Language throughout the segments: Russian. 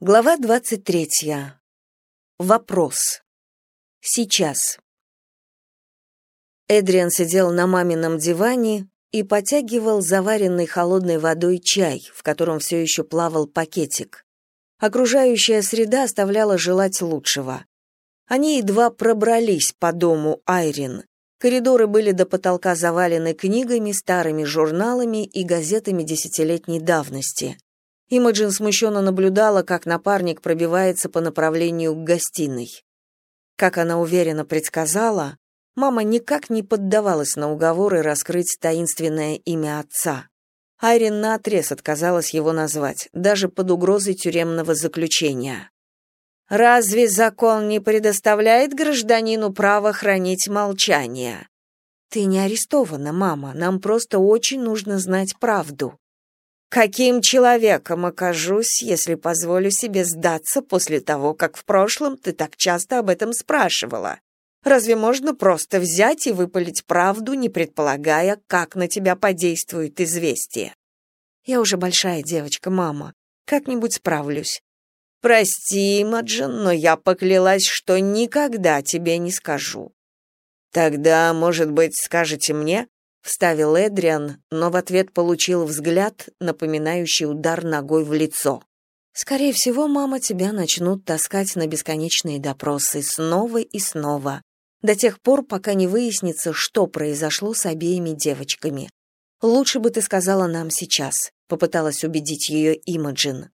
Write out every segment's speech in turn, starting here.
Глава 23. Вопрос. Сейчас. Эдриан сидел на мамином диване и потягивал заваренный холодной водой чай, в котором все еще плавал пакетик. Окружающая среда оставляла желать лучшего. Они едва пробрались по дому Айрин. Коридоры были до потолка завалены книгами, старыми журналами и газетами десятилетней давности. Имаджин смущенно наблюдала, как напарник пробивается по направлению к гостиной. Как она уверенно предсказала, мама никак не поддавалась на уговоры раскрыть таинственное имя отца. Айрин наотрез отказалась его назвать, даже под угрозой тюремного заключения. «Разве закон не предоставляет гражданину право хранить молчание?» «Ты не арестована, мама, нам просто очень нужно знать правду», Каким человеком окажусь, если позволю себе сдаться после того, как в прошлом ты так часто об этом спрашивала? Разве можно просто взять и выпалить правду, не предполагая, как на тебя подействует известие? Я уже большая девочка, мама. Как-нибудь справлюсь. Прости, Маджин, но я поклялась, что никогда тебе не скажу. Тогда, может быть, скажете мне? Вставил Эдриан, но в ответ получил взгляд, напоминающий удар ногой в лицо. Скорее всего, мама тебя начнут таскать на бесконечные допросы снова и снова, до тех пор, пока не выяснится, что произошло с обеими девочками. Лучше бы ты сказала нам сейчас, попыталась убедить ее Имаджин.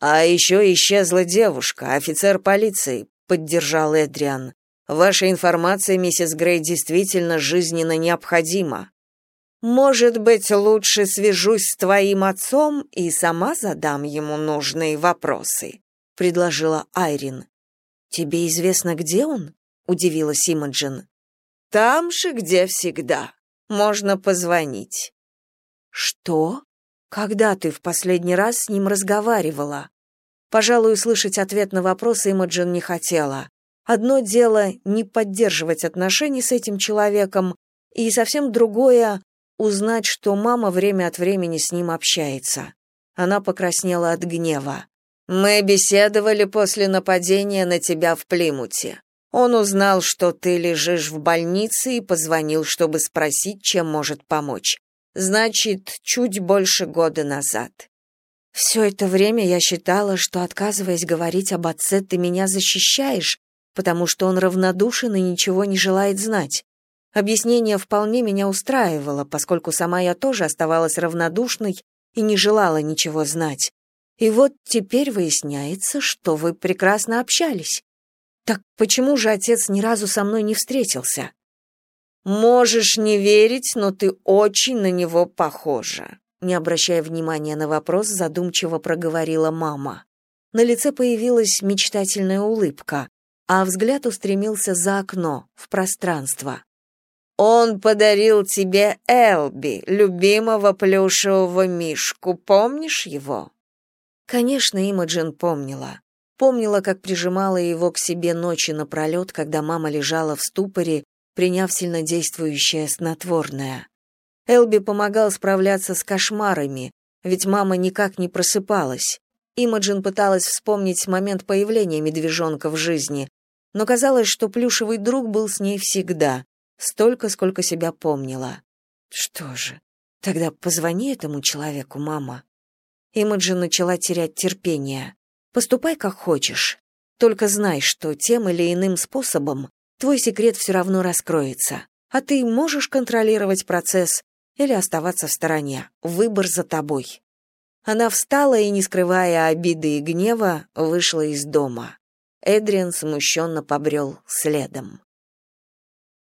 А еще исчезла девушка, офицер полиции, поддержал Эдриан. Ваша информация, миссис Грей, действительно жизненно необходима. Может быть, лучше свяжусь с твоим отцом и сама задам ему нужные вопросы, предложила Айрин. Тебе известно, где он? удивилась Имаджин. Там же, где всегда. Можно позвонить. Что? Когда ты в последний раз с ним разговаривала? Пожалуй, услышать ответ на вопрос Имаджин не хотела. Одно дело не поддерживать отношений с этим человеком, и совсем другое узнать, что мама время от времени с ним общается. Она покраснела от гнева. Мы беседовали после нападения на тебя в Плимуте. Он узнал, что ты лежишь в больнице и позвонил, чтобы спросить, чем может помочь. Значит, чуть больше года назад. Все это время я считала, что отказываясь говорить об отце, ты меня защищаешь, потому что он равнодушен и ничего не желает знать. Объяснение вполне меня устраивало, поскольку сама я тоже оставалась равнодушной и не желала ничего знать. И вот теперь выясняется, что вы прекрасно общались. Так почему же отец ни разу со мной не встретился? Можешь не верить, но ты очень на него похожа. Не обращая внимания на вопрос, задумчиво проговорила мама. На лице появилась мечтательная улыбка а взгляд устремился за окно, в пространство. «Он подарил тебе Элби, любимого плюшевого мишку, помнишь его?» Конечно, Имаджин помнила. Помнила, как прижимала его к себе ночи напролет, когда мама лежала в ступоре, приняв сильнодействующее снотворное. Элби помогал справляться с кошмарами, ведь мама никак не просыпалась. Имаджин пыталась вспомнить момент появления медвежонка в жизни, но казалось, что плюшевый друг был с ней всегда, столько, сколько себя помнила. Что же, тогда позвони этому человеку, мама. Имаджин начала терять терпение. Поступай как хочешь. Только знай, что тем или иным способом твой секрет все равно раскроется. А ты можешь контролировать процесс или оставаться в стороне. Выбор за тобой. Она встала и, не скрывая обиды и гнева, вышла из дома. Эдриан смущенно побрел следом.